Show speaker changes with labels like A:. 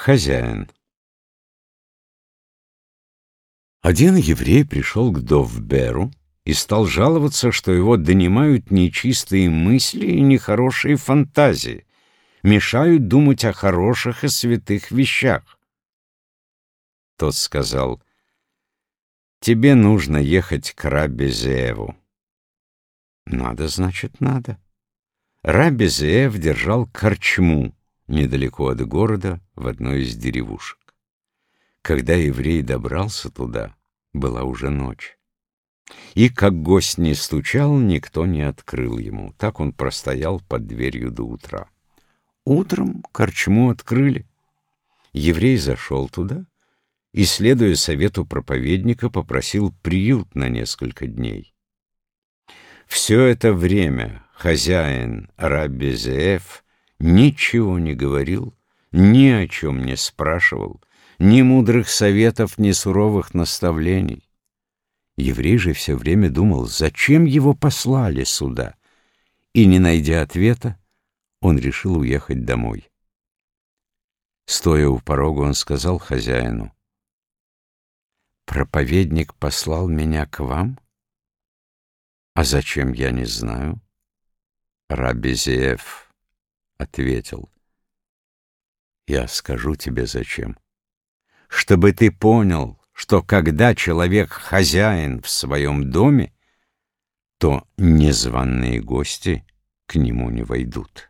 A: Хозяин. Один еврей пришел к Довберу и стал жаловаться, что его донимают нечистые мысли и нехорошие фантазии, мешают думать о хороших и святых вещах. Тот сказал, «Тебе нужно ехать к Рабби Зееву». «Надо, значит, надо». Рабби Зеев держал корчму, недалеко от города, в одной из деревушек. Когда еврей добрался туда, была уже ночь. И, как гость не стучал, никто не открыл ему. Так он простоял под дверью до утра. Утром корчму открыли. Еврей зашел туда и, следуя совету проповедника, попросил приют на несколько дней. Все это время хозяин Рабби Зеэф ничего не говорил, ни о чем не спрашивал, ни мудрых советов, ни суровых наставлений. Еврей же все время думал, зачем его послали сюда, и, не найдя ответа, он решил уехать домой. Стоя у порога, он сказал хозяину, «Проповедник послал меня к вам? А зачем, я не знаю?» Рабизеев ответил. «Я скажу тебе зачем. Чтобы ты понял, что когда человек хозяин в своем доме, то незваные гости к нему не войдут».